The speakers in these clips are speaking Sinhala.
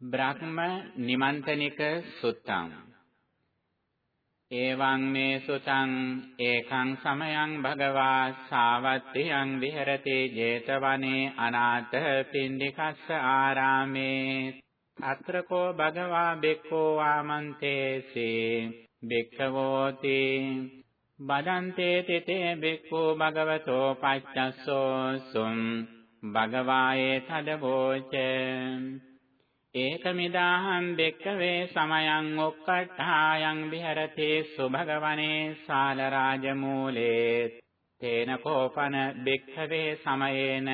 බ්‍රහ්ම නිමන්තනික සුත්තං. එවං මේ සුතං ඒකං සමයං භගවා සාවත්තියං විහෙරති 제තවනේ අනාථ පින්ඩිකස්ස ආරාමේ අත්‍රකෝ භගවා බෙක්ඛෝ වාමන්තේසේ බෙක්ඛවෝති. බදන්තේ තිතේ බෙක්ඛෝ භගවතෝ පච්චස්සෝ සුම් භගවායේ තදවෝච ඒකමිදාහං බෙක්කවේ සමයං ඔක්කට්ඨායන් විහෙරති සුභගවනේ සාලරාජමූලේ තේන කෝපන බෙක්කවේ සමයේන.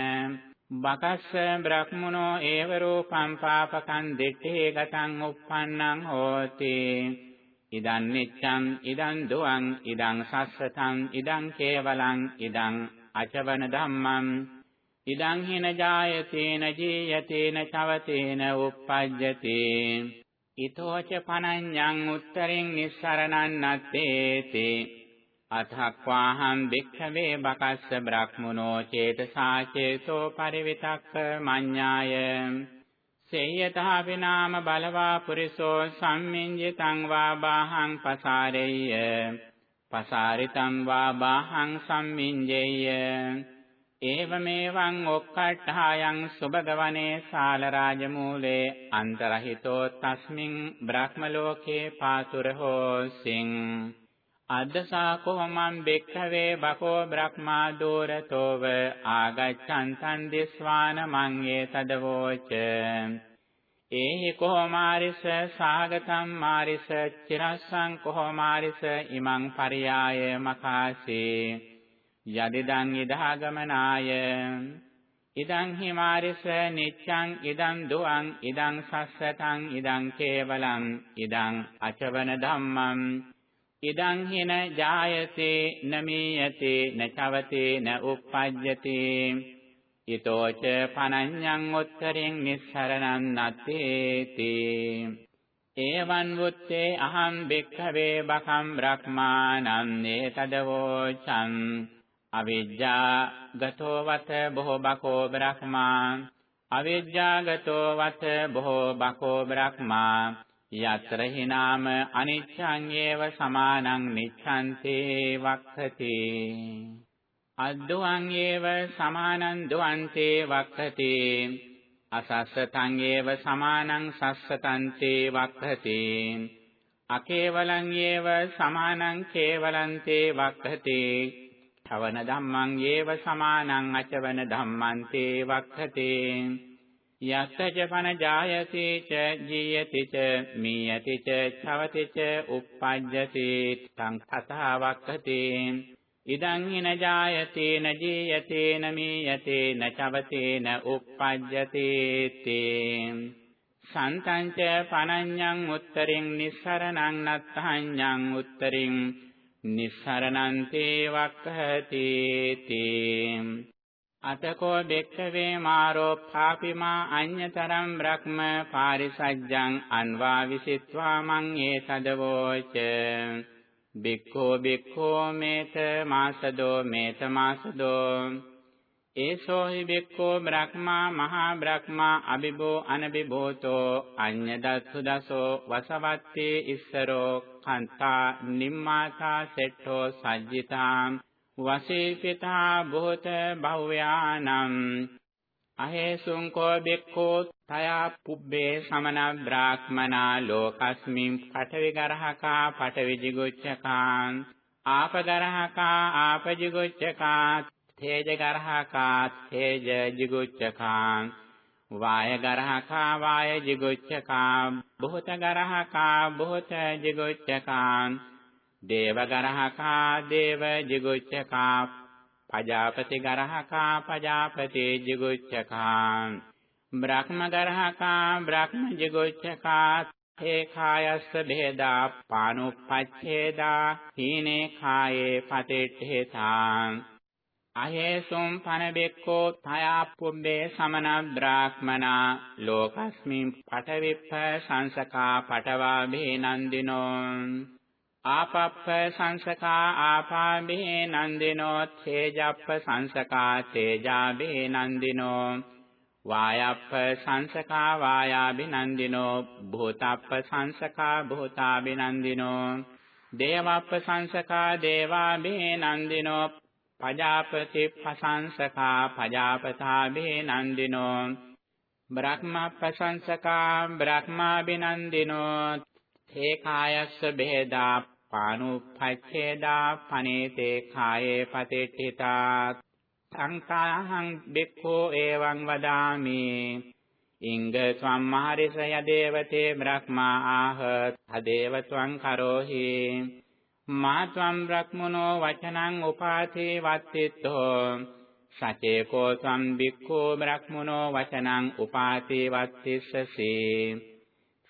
බකස්ස බ්‍රහ්මනෝ ඒව රූපං පාපකං දිත්තේ ගතං uppannං හෝති. ඉදං නිච්ඡං ඉදං දුවං ඉදං සස්සතං ඉදං කේවලං ඉදං අචවන ධම්මං. ඉදං හින ජායතේන ජීයතේන චවතේන uppajjati ඊතෝච පනඤ්ඤං උත්තරින් නිස්සරණං නත්තේති අතක්වාහං භික්ඛවේ බකස්ස බ්‍රහ්මනෝ චේතසා චේතෝ පරිවිතක්ක මඤ්ඤාය සේයතා විනාම බලවා පුරිසෝ සම්මිඤ්ජිතං වා බාහං පසාරෙය්‍ය පසාරිතං වා බාහං සම්මිඤ්ජෙය්‍ය ඒවමේවං ඔක්කට්ඨායන් සුබගවනේ සාලරාජමූලේ අන්තරහිතෝ තස්මින් බ්‍රහ්මලෝකේ පාතුරහෝසින් අද්දසා කොමං බෙක්ඛවේ බකෝ බ්‍රහ්මා දෝරතෝව ආගච්ඡන්තං දිස්වාන මං ඒ තදවෝච ඒහි කොමාරිස සාගතම් මාරිස චිරස්සං කොමාරිස ඉමං පරියාය මකාසේ යදිදං ඉදාගමනාය ඉදං හිමාරිස නිච්ඡං ඉදං දුවං ඉදං සස්සතං ඉදං කේවලං ඉදං අචවන ධම්මං. ඉදං හින ජායතේ නමීයතේ නචවතේ න උප්පජ්ජති. ඊතෝච පනඤ්ඤං උත්තරින් නිස්සරණං නත්තේති. ඒවං වුත්තේ අහං භික්ඛවේ බකම් බ්‍රහ්මානං නේතදවෝචං අවිජ්ජා ගතෝ වත බොහෝ බකෝ බ්‍රහ්මා අවිජ්ජා ගතෝ වත බොහෝ බකෝ බ්‍රහ්මා යත්‍ර හිනාම අනිච්ඡං ඒව සමානං නිච්ඡන්තේ වක්ඛති අද්දුවං ඒව සමානං දුවන්තේ වක්ඛති අසස්සතං ඒව සමානං සස්සතන්තේ වක්ඛති අකේවලං ඒව සමානං කේවලන්තේ වක්ඛති ඨවන ධම්මං යේව සමානං අචවන ධම්මං තේ වක්ඛතේ යත්තච පන ජායති ච ජීයති ච මීයති ච ඡවති ච uppajjati තං තථා වක්ඛතේ ඉදං හින ජායති න ජීයති න මීයති න ඡවති න uppajjati තේ සන්තං ච පනඤ්ඤං උත්තරින් නිස්සරණං නත්තඤ්ඤං උත්තරින් නිස්සරණන්තේ වක්ඛති තේ අතකෝ බෙක්ඛවේ මාරෝ පාපිමා අඤ්‍යතරම් බ්‍රහ්ම පාරිසජ්ජං අන්වා විසිත්වා මං ඒතදවෝච බික්ඛෝ බික්ඛෝ මේත මාසදෝ මේත මාසදෝ ඒසෝ හි බික්ඛෝ බ්‍රහ්මා මහා බ්‍රහ්මා අබිබෝ අනබිබෝතෝ අඤ්ඤදස්සු දසෝ වසවත්තේ ඉස්සරෝ කන්තා නිම්මාසා සෙට්ඨෝ සජ්ජිතා වසීපිතා බොහෝත බහුවයානම් අහේසුං කෝ බෙක්ඛෝ තයා පුබ්බේ සමන බ්‍රාහ්මනා ලෝකස්මින් පඨවි ගරහකා පඨවි jigucchaka ආපගරහකා ආපජිගුච්ඡකා තේජ ගරහකා තේජ jigucchaka වාය ගරහකා වාය jigucchකා බොහෝත ගරහකා බොහෝත jigucchකා දේව ගරහකා දේව jigucchකා පජාපති ගරහකා පජාපති jigucchකා බ්‍රහ්ම ගරහකා බ්‍රහ්ම jigucchකා හේ කායස්ස බෙහෙදා පානුප්පච්ඡේදා හීනේ කායේ පතිට්ඨේතා අහේසුම් පනබෙක්කෝ තයා පුම්බේ සමන බ්‍රාහ්මනා ලෝකස්මින් පටවිප්ප සංසකා පටවා බේනන්දිනෝ ආපප්ප සංසකා ආපා බේනන්දිනෝ තේජප්ප සංසකා තේජා බේනන්දිනෝ වායප්ප සංසකා වායාබිනන්දිනෝ භූතප්ප සංසකා භූතාබිනන්දිනෝ දේවප්ප සංසකා දේවාබිනන්දිනෝ පජාපති පසංසකා පජාපතාබිනන්දිනෝ බ්‍රහ්මප්ප සංසකා බ්‍රහ්මාබිනන්දිනෝ තේ කායස්ස බෙහෙදා පානුපච්ඡේදා පනේතේ කායේ පතිට්ඨිතා සංඛාහං බික්ඛෝ එවං වදාමි ඉංග සම්මාරිස යදේවතේ බ්‍රහ්මා ආහ තදේව ත්වං කරෝහි මා ත්වං බ්‍රහ්මනෝ වචනං උපාතේ වත්තිත්තෝ සචේකෝ ත්වං බික්ඛෝ බ්‍රහ්මනෝ වචනං උපාතේ වත්තිස්සසේ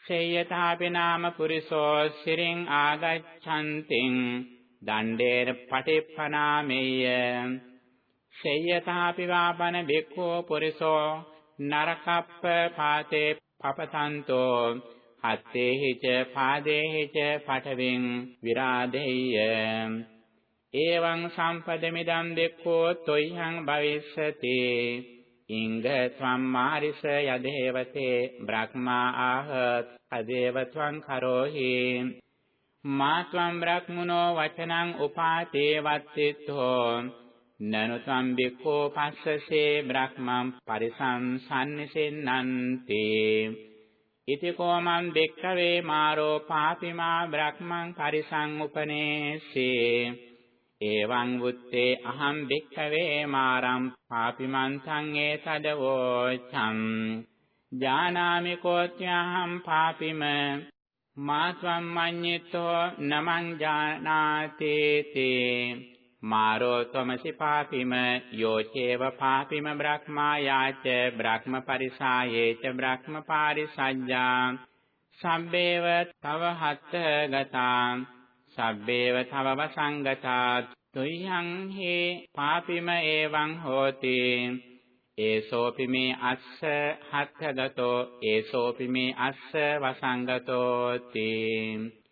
සේයතාපි නාම පුරිසෝ සිරින් ආගච්ඡන්තින් දණ්ඩේන පටිප්පනාමෙය්‍ය සේයතාපි වාපන බික්ඛෝ පුරිසෝ නරකප්ප පාතේ පපතන්තෝ හත්තේහි ච පාදේහි ච පඨවින් විරාදෙය්‍ය। එවං සම්පදමිදම් දෙක්ඛෝ තොයිහං භවිස්සති। ඉංග සම්මාරිස යදේවතේ බ්‍රහ්මා ආහ අදේව ත්වං කරෝහි। මා ත්වං බ්‍රහ්මනෝ වචනං උපාතේ වත්තිත්තෝ නනු ත්වං බික්ඛෝ පස්සසේ බ්‍රහ්මං පරිසංසන්නිසෙන්නන්ති ඉති කෝමං දෙක්ඛවේ මාරෝ පාපිමා බ්‍රහ්මං පරිසං උපනේසේ එවං වුත්තේ අහං භික්ඛවේ මාරං පාපිමන්තං ඒතදවෝචං ජානාමි කෝත්‍යහං පාපිම මා ත්වම් මඤ්ඤිතෝ නමං ජානාති තේ මාරෝ ත්වමසි පාපිම යෝචේව පාපිම බ්‍රහ්මා යාච බ්‍රහ්ම පරිසායේච බ්‍රහ්ම පාරිසජ්ජා සම්බේව තව හත්ත ගතා සබ්බේව තව වසංගතා තුයං හේ පාපිම එවං හෝති ඒසෝපි මේ අස්ස හත්ථගතෝ ඒසෝපි මේ අස්ස වසංගතෝ තී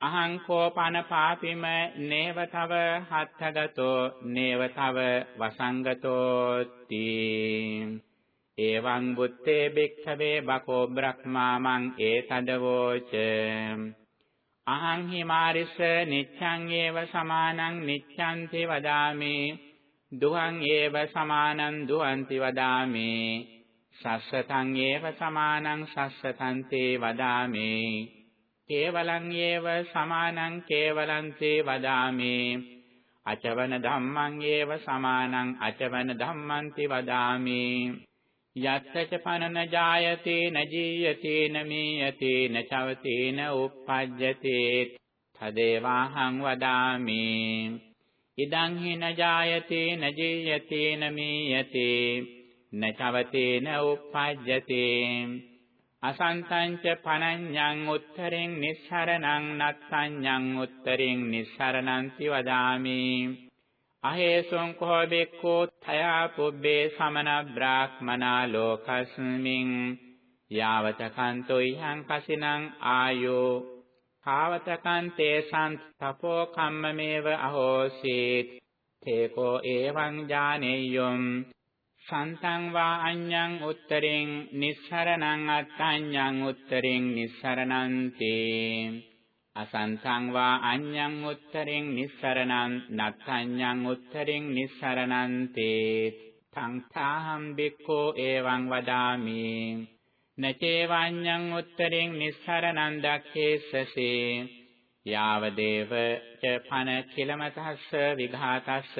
අහං කෝපන පාපිම නේව තව හත්ථගතෝ නේව තව වසංගතෝ තී එවං බුත්තේ බික්ඛවේ බකෝ බ්‍රහ්මාමං ඒතදවෝච. අහං හිමාරිස නිච්ඡං ඒව සමානං නිච්ඡන්ති වදාමි. දුහං ඒව සමානං දුහන්ති වදාමි. සස්සතං ඒව සමානං සස්සතං තේ වදාමි. කේවලං ඒව සමානං කේවලං තේ වදාමි. අචවන ධම්මං ඒව සමානං අචවන ධම්මන්ති වදාමි. යත්තච පනන ජායතේ න ජීයතේ න මීයතේ න චවතේ න උප්පජ්ජතේ තදේවාහං වදාමි. ඉදං හි න ජායතේ න ජීයතේ න මීයතේ න චවතේ න උප්පජ්ජතේ අසන්තං ච පනඤ්ඤං උත්තරින් නිස්සරණං නත්තඤ්ඤං උත්තරින් නිස්සරණන්ති වදාමි අහේසොං කෝ බෙක්ඛෝ තයා පුබ්බේ සමන බ්‍රාහ්මනා ලෝකස්මින් යාවත කන්තෝ ඉහං කසිනං ආයෝ. කාවතකං තේසං තපෝ කම්මමේව අහෝසීත් තේකෝ එවං ඥානෙය්‍යොම් සන්තං වා අඤ්ඤං උත්තරින් නිස්සරණං අත්තඤ්ඤං උත්තරින් නිස්සරණන්තේ. අසංසං වා අඤ්ඤං උත්තරින් නිස්සරණං නත්තඤ්ඤං උත්තරින් නිස්සරණන්තේ. සංඛාහම් බික්ඛෝ එවං වදාමි. නචේවඤ්ඤං උත්තරින් නිස්සරණං දක්ඛේසසේ. යාවදේව ච පන කිලමතස්ස විඝාතස්ස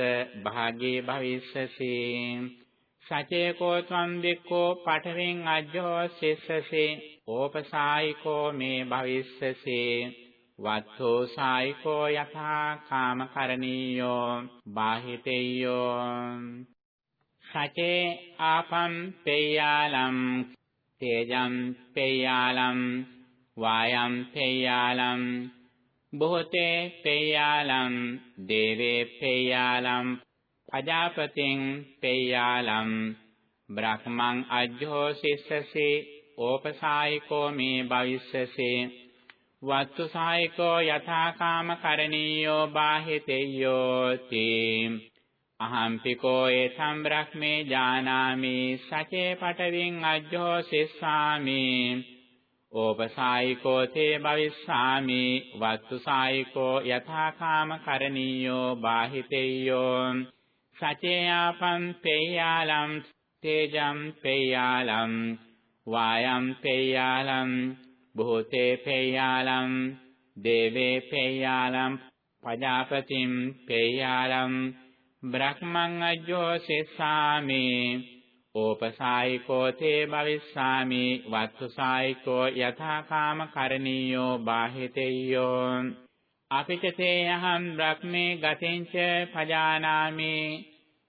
භාගේ භවිස්සසේ. සචේකෝ ත්වම් බික්ඛෝ පඨවෙන් අජ්ජෝ සිස්සසේ ඕපසායිකෝ මේ භවිස්සසේ වත්තෝ සායිකෝ යථා කාම කරණීයෝ බාහිතේයෝ. සචේ ආපම් පේයාලම් තේජම් පේයාලම් වායම් පේයාලම් බොහෝතේ පේයාලම් දේවේ පේයාලම් පජාපතින් පේයාලම් බ්‍රහ්මං අජ්ජෝ සිස්සසේ ඕපසායිකෝ මේ භවිස්සසේ වත්තු සායකෝ යථාකාම කරණීයෝ බාහිතෙය්‍යෝ තේ අහම්පිකෝ ඒතම් බ්‍රහ්මේ ජානාමි සචේ පටවින් අජ්ජෝ සිස්සාමි ඕපසායිකෝ තේ භවිස්සාමි වත්තු සායිකෝ යථා කාම කරණීයෝ බාහිතෙය්‍යෝ සචේයාපම් පේයාලම් තේජම් පේයාලම් වායම් පේයාලම් භූතේ පේයාලම් දේවේ පේයාලම් පජාපතිම් පේයාලම් බ්‍රහ්මං අජ්ජෝ සිස්සාමි ඕපසායිකෝ තේ භවිස්සාමි වත්තුසායිකෝ යථා කාම කරණීයෝ බාහිතෙය්‍යෝ අපිට තේ අහං බ්‍රහ්මේ ගතින්ච පජානාමි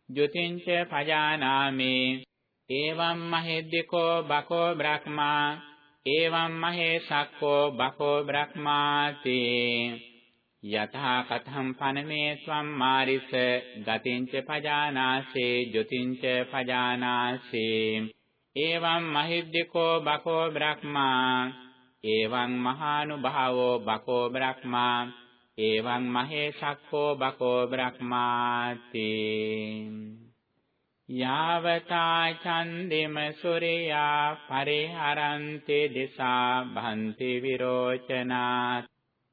ජුතින්ච පජානාමි. එවං මහෙද්දිකෝ බකෝ බ්‍රහ්මා එවං මහේසක්කෝ බකෝ බ්‍රහ්මාති. යතහා කතං පනමේ ස්වම් මාරිස ගතින්ච පජානාසේ ජුතින්ච පජානාසේ. එවං මහිද්దికෝ බකෝ බ්‍රහ්මා එවං මහානුභාවෝ බකෝ බ්‍රහ්මා එවං මහේසක්කෝ බකෝ බ්‍රහ්මාති යාවතා චන්දිම සූර්යා පරිහරන්ති දිසා භන්ති විරෝචනාත්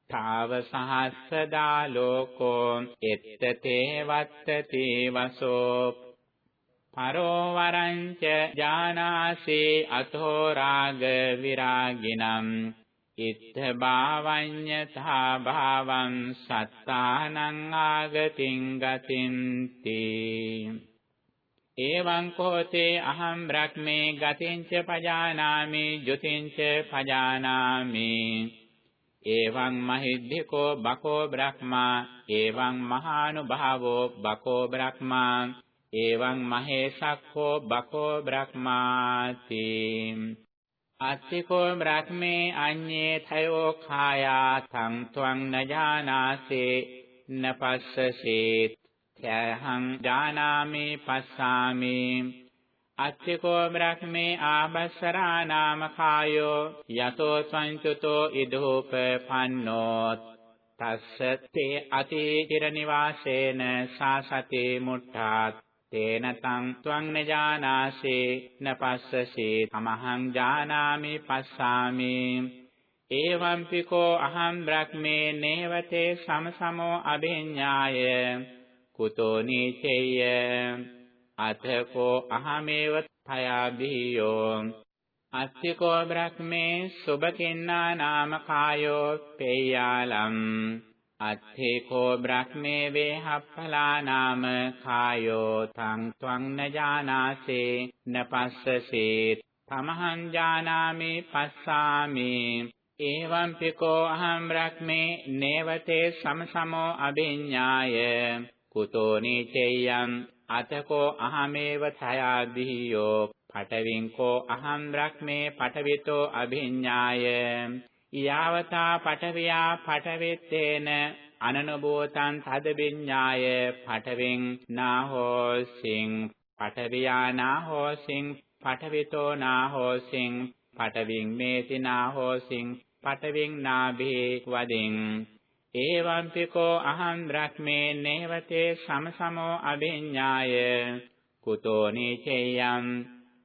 තාව සහස්සදා ලෝකෝ එත්තතේ වත්තති වසෝ පරෝ වරංච ජානාසේ අතෝ රාග විරාගිනම් ඉත්ථ භාවඤ්ඤතා භාවං සත්තානං ආගතින් ගතින්ති එවං කෝතේ අහං බ්‍රහ්මේ ගතින්ච පජානාමි ජුතින්ච පජානාමි එවං මහිද්దికෝ බකෝ බ්‍රහ්මා එවං මහානුභාවෝ බකෝ බ්‍රහ්මා එවං මහේසක්ඛෝ බකෝ බ්‍රහ්මාති අත්තිකෝ බ්‍රහ්මේ අඤ්ඤේ තයෝ කායා තං ත්වං නජානාසේ නපස්සසේත් ත්‍යහං ජානාමි පස්සාමි අච්චකෝ බ්‍රහ්මේ ආබස්සරා නාම කායෝ යතෝ සංචුතෝ ඉදෝප පන්නෝත් තස්ස තේ අතීතිර නිවාසේන සාසතේ මුට්ඨාත් තේන තං ත්වං නජානාසේ නපස්සසේ තමහං ජානාමි පස්සාමි එවංපිකෝ අහං බ්‍රහ්මේ නේවතේ සමසමෝ අභිඤ්ඤාය කුතෝ නීචේය අතකෝ අහමේව තයාභීයෝ අස්තිකෝ බ්‍රහ්මේ සුභකින්නා නාම කායෝ පේයාලම් අත්ථේකෝ බ්‍රහ්මේ වේහප්පලා නාම කායෝ තං ත්වං නජානාසේ නපස්සසේ තමහං ජානාමි පස්සාමි එවං පිකෝ අහං බ්‍රහ්මේ නේවතේ සමසමෝ අභිඤ්ඤාය කුතෝ නීචෙය්‍යං අතකෝ අහමේව ඡයාදිහියෝ පඨවින්කෝ අහං බ්‍රහ්මේ පඨවිතෝ අභිඤ්ඤාය යාවතා පඨවියා පඨවෙත්තේන අනනබෝතං තදවිඤ්ඤාය පඨවෙන් නාහෝසින් පඨවියා නාහෝසින් පඨවිතෝ නාහෝසින් පඨවින් මේති නාහෝසින් පඨවින් නාභේ වදින් ඒවම්පිකෝ අහං බ්‍රහ්මේ නේවතේ සමසමෝ අභිඤ්ඤාය කුතෝ නීචේයම්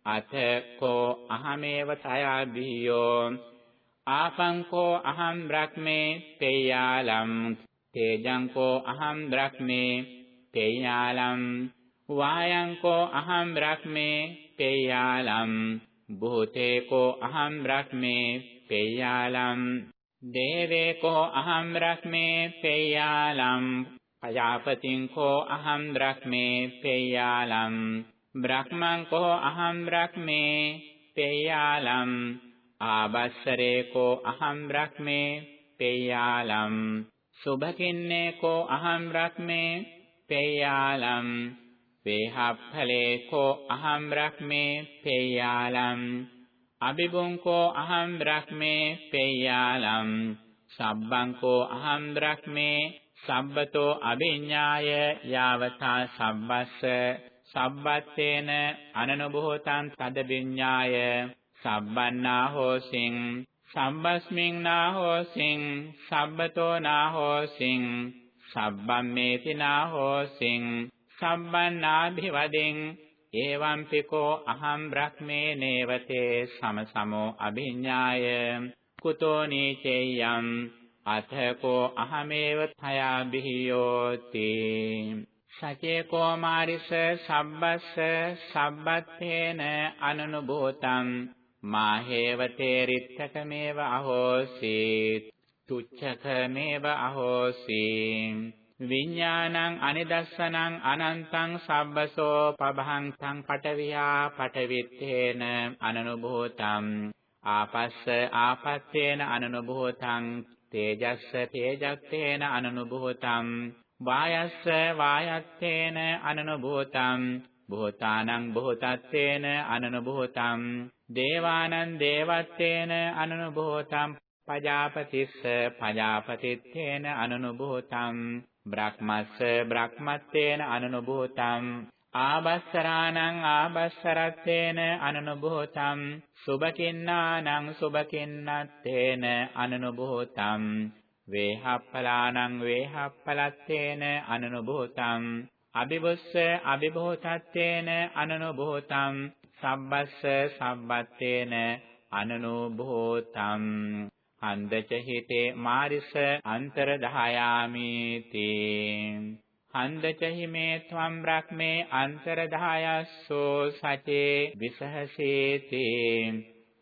අත කෝ අහමේව තයාභියෝ ආපංකෝ අහං බ්‍රහ්මේ තේයාලම් තේජංකෝ අහං බ්‍රහ්මේ තේයාලම් වායංකෝ අහං බ්‍රහ්මේ තේයාලම් භූතේකෝ අහං බ්‍රහ්මේ තේයාලම් දේවේ කෝ අහම් බ්‍රහ්මේ පේයාලම් පජාපතින් කෝ අහම් බ්‍රහ්මේ පේයාලම් බ්‍රහ්මං කෝ අහම් බ්‍රහ්මේ පේයාලම් ආබස්සරේ කෝ අහම් බ්‍රහ්මේ පේයාලම්. සුභකින්නේ කෝ අහම් බ්‍රහ්මේ පේයාලම්. වේහප්ඵලේ කෝ අහම් බ්‍රහ්මේ පේයාලම්. අබිබුංකෝ අහං බ්‍රහ්මේ පේයාලම්. සබ්බංකෝ අහං බ්‍රහ්මේ සබ්බතෝ අභිඤ්ඤාය යාවතා සබ්බස්ස. සබ්බත්තේන අනනුභෝතං තදවිඤ්ඤාය සබ්බන්නා හෝසින් සම්බස්මින් නා හෝසින් සබ්බතෝ නා හෝසින් සබ්බම්මේති නා හෝසින් සම්බන්නාභිවදින් එවං පිකෝ අහං බ්‍රහ්මේ නේවතේ සමසමෝ අභිඤ්ඤාය කුතෝ නීචේයම් අතකෝ අහමේව තයා බිහියෝති සචේ කෝමාරිස සබ්බස්ස සබ්බත්තේන අනනුභූතං මාහේවතේ රිත්තකමේව අහෝසි තුච්ඡකමේව අහෝසි විඥානං අනිදස්සනං අනන්තං සබ්බසෝ පබහං පටවියා පටවිත්තේන අනනුභූතං. ආපස්ස ආපත්තේන අනනුභූතං තේජස්ස තේජත්තේන අනනුභූතං. වායස්ස වායත්තේන අනනුභූතං. භූතානං භූතත්තේන අනනුභූතං දේවානං දේවත්තේන අනනුභූතං පජාපතිස්ස පජාපතිත්තේන අනනුභූතං බ්‍රහ්මස්ස බ්‍රහ්මත්තේන අනනුභූතං ආබස්සරාණං ආබස්සරත්තේන අනනුභූතං සුභකින්නානං සුභකින්නත්තේන අනනුභූතං වේහප්පලානං වේහප්පලත්තේන අනනුභූතං අபிබුස්ස අபிභූතත්තේන අනනුභූතං සබ්බස්ස සබ්බත්තේන අනනුභූතං හන්දච හිතේ මාරිස අන්තරදායාමීති. හන්දච හිමේ ත්වම් බ්‍රහ්මේ අන්තරදායස්සෝ සචේ විසහසේති.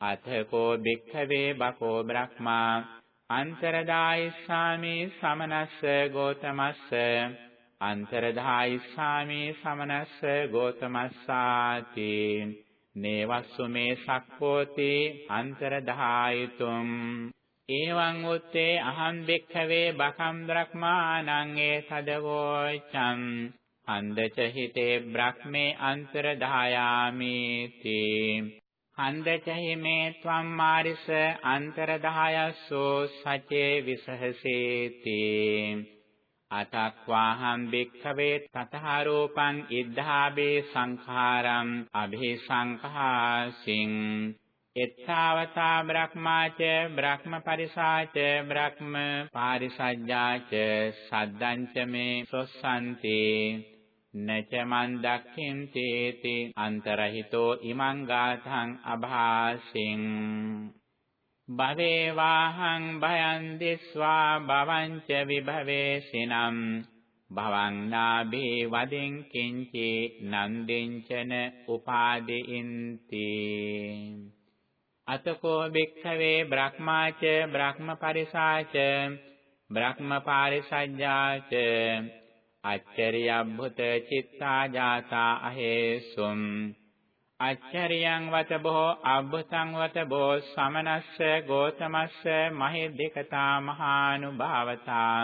අතකෝ භික්ඛවේ බකෝ බ්‍රහ්මා අන්තරදායිස්සාමි සමනස්ස ගෝතමස්ස අන්තරදායිස්සාමි සමනස්ස ගෝතමස්සාති. නේවස්සු මේ සක්කෝති අන්තරදායිතුම්. එවං උත්තේ අහං බික්ඛවේ බකම් බ්‍රහ්මානං ඒ සදවෝචං හන්දච හිතේ බ්‍රහ්මේ අන්තරදායාමි හන්දච හිමේ ත්වම් මාරිස අන්තරදායස්සෝ සචේ විසහසේති. අතක්වාහං භික්ඛවේ තතහරූපං ඉද්ධාබේ සංඛාරං අභිසංඛාසින්. එත්තාවතා බ්‍රහ්මාච බ්‍රහ්ම පරිසාච බ්‍රහ්ම පාරිසජ්ජාච සද්දංච මේ සොස්සන්ති. නච මන් දක්ඛින්තේති අන්තරහිතෝ ඉමං ගාථං අභාසින්. භවේ වාහං භයං දිස්වා භවංච විභවේසිනම් භවං නාභේ වදින් කිංචි නන්දින්චන උපාදීන්ති. අතකෝ භික්ඛවේ බ්‍රහ්මාච බ්‍රහ්ම පරිසාච බ්‍රහ්ම පාරිසඤ්ඤාච අච්චරියබ්බුත චිත්තා ජාතා අහේසුම් අච්චරියං වත බෝ අබ්බතං වත බෝ සමනස්ස ගෝතමස්ස මහිද්దికතා මහානුභාවතා.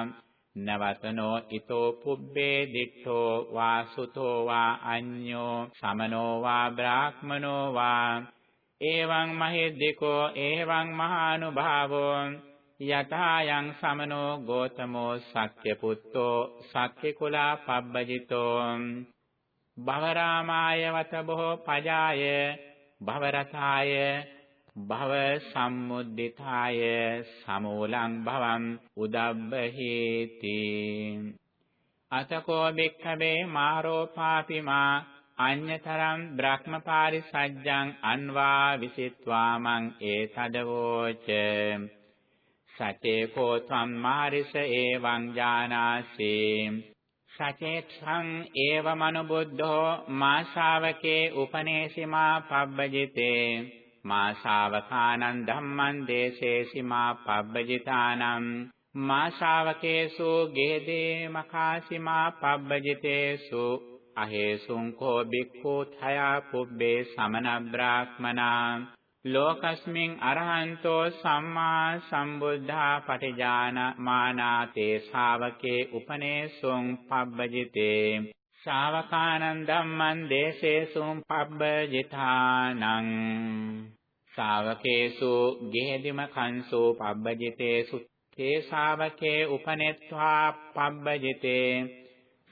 නවතනෝ ඊතෝ පුබ්බේ දිට්ඨෝ වාසුතෝ වා අඤ්ඤෝ සමනෝ වා බ්‍රාහ්මනෝ වා. එවං මහෙද්දිකෝ එවං මහානුභාවෝ. යථායන් සමනෝ ගෝතමෝ සක්්‍ය පුත්තෝ සක්්‍ය කුලා පබ්බජිතෝ. භවරාමාය වතබෝ පජාය භවරතාය භව සම්මුද්දිතාය සමූලං භවං උදබ්බහේති. අතකෝ බික්ඛවේ මාරෝපාපිමා අඤ්‍යතරම් බ්‍රහ්මපාරිසජ්ජං අන්වා විසිත්වාමං ඒතදවෝච. සචේකෝ සම්මාරිස එවං ඥානාසි සචේත්සං ඒවමනුබුද්ධෝ මාශාවකේ උපනේසිමා පබ්බජිතේ. මාශාවකානං ධම්මං දේශේසිමා පබ්බජිතානම් මාශාවකේසු ගේදේ මකාසිමා පබ්බජිතේසු. අහේසුං කෝ බික්ඛු thaya පුබ්බේ සමන බ්‍රාහ්මනා ලෝකස්මින් අරහන්තෝ සම්මා සම්බුද්ධා පටිජාන මානාතේ ශාවකේ උපනේසුං පබ්බජිතේ ශාවකානං ධම්මං දේශේසුං පබ්බජිතානං ශාවකේසු ගෙහෙදිම කංසෝ පබ්බජිතේසු තේ ශාවකේ උපනෙත්වා පබ්බජිතේ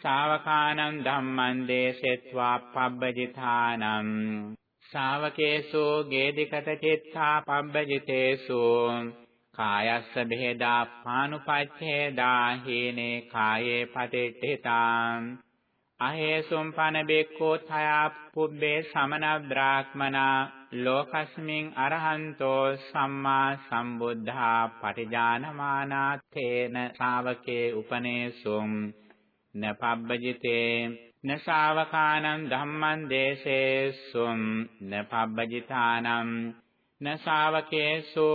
ශාවකානං ධම්මං දේසෙත්වා පබ්බජිතානම් ශාවකේසු ගේදිකත චිත්තා පබ්බජිතේසු කායස්ස බෙහෙදා පානුපච්ඡේදා හේනේ කායේ පටිච්චිතාං අහේසුම් පන බෙක්කෝ තයා පුබ්බේ සමන බ්‍රාහ්මනා. ලෝකස්මින් අරහන්තෝ සම්මා සම්බුද්ධා පටිජානමානාත්තේන ශාවකේ උපනේසුම්. නපබ්බජිතේ නසාවකානං ධම්මං දේශේසුම් නපබ්බජිතානම් නසාවකේසු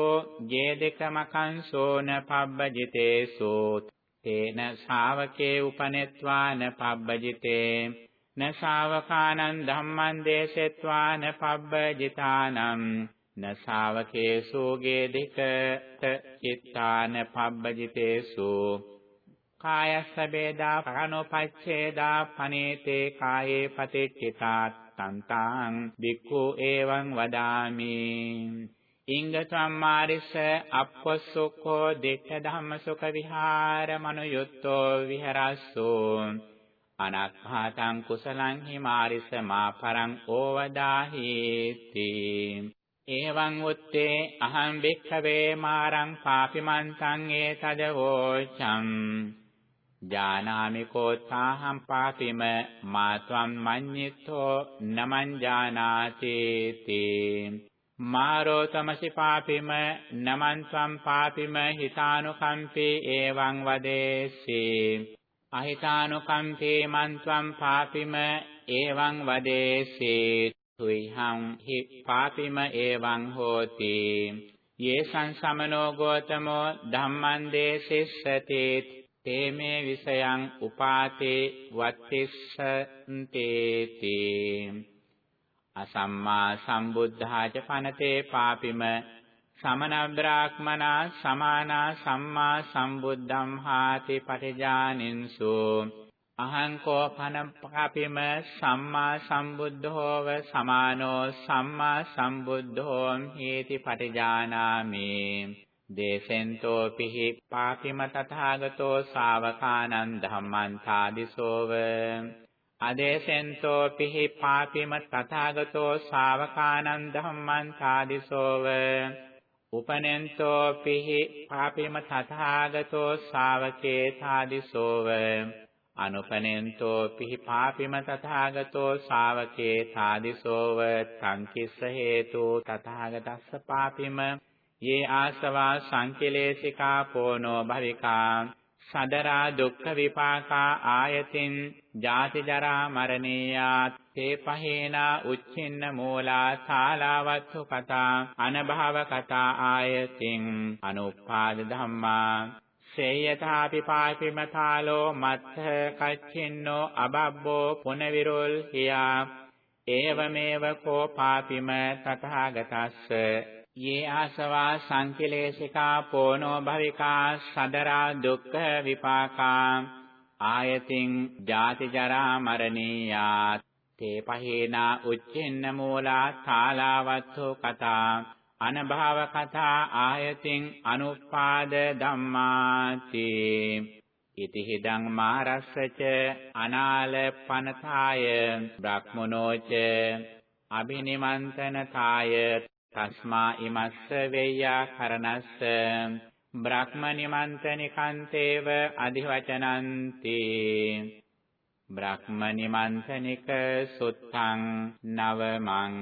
ජේදකමකංසෝ නපබ්බජිතේසු තේන ශාවකේ උපනෙත්වා නපබ්බජිතේ නසාවකානං ධම්මං දේශෙත්වා නපබ්බජිතානම් නසාවකේසු ජේදකත චිත්තාන පබ්බජිතේසු කායස්ස වේදා පරණෝපච්ඡේදා පනේතේ කායේ පතිච්චිතා තන්තාං බික්ඛු එවං වදාමි. ඉංග සම්මාරිස අප්පසුකෝ දෙච්ඡ ධම්මසුඛ විහාර මනුයුත්තෝ විහරස්සෝ. අනක්ඛාතං කුසලං හිමාරිස මා පරං ඕවදාහීති. එවං උත්තේ අහං වික්ඛවේ මාරං පාපිමන්තං ඒතදවෝචං ජානාමි කෝත්තාහං පාපිම මා ත්වම් මඤ්ඤිතෝ නමං ජානාති තේ. මාරෝ තමසි පාපිම නමං ත්වම් පාපිම හිතානුකම්පේ එවං වදේසි. අහිතානුකම්පේ මං ත්වම් පාපිම එවං වදේසි. තුයිහං හි පාපිම එවං හෝති. යේසං සමනෝ ගෝතමෝ ධම්මං දේසිස්සති. තේ මේ විසයන් උපාතේ වත්තිස්සන්තේති. අසම්මා සම්බුද්ධාච පනතේ පාපිම සමන බ්‍රාහ්මනා සමානා සම්මා සම්බුද්ධම් හාති පටිජානින්සු. අහං කෝ පන පාපිම සම්මා සම්බුද්ධෝව සමානෝ සම්මා සම්බුද්ධෝ හේති පටිජානාමි. දේසෙන්තෝ පිහි පාපිම තථාගතෝ ශාවකානං ධම්මං ථාදිසෝව අදේසෙන්තෝ පිහි පාපිම තථාගතෝ ශාවකානං ධම්මං ථාදිසෝව උපනෙන්තෝ පිහි පාපිම තථාගතෝ ශාවකේ ථාදිසෝව අනුපනෙන්තෝ පිහි පාපිම තථාගතෝ ශාවකේ ථාදිසෝව සංකිස්ස හේතු තථාගතස්ස පාපිම යේ ආසවා සංකලේශිකා පෝනෝ භවිකා සදරා දුක්ඛ විපාකා ආයතින් ජාති ජරා මරණේයාත් තේ පහේනා උච්චින්න මූලා ථාලාවත්තු කතා අනභව කතා ආයතින් අනුපාද ධම්මා සේයථාපි පාපිමතාලෝ මත්ථ කච්චින්නෝ අබබ්බෝ පුනවිරුල් හියා ඒවමේව කෝ පාපිම තථාගතස්ස යේ ආසවා සංකිලේශිකා පෝනෝ භවිකා සදරා දුක්ඛ විපාකා ආයතින් ජාති ජරා මරණීයා තේ පහේනා උච්චෙන්න මූලා තාලාවත්තු කතා අනභව කතා ආයතින් අනුපාද ධම්මාති ඉති හිදං මාරස්සච අනාල පනතාය බ්‍රහ්මනෝච අබිනිමන්තනතාය තස්මා ඉමස්ස වේයා කරනස්ස බ්‍රහ්ම නිමන්තනිකන්තේව අධිවචනන්ති බ්‍රහ්ම නිමන්තනික සුත්තං නවමං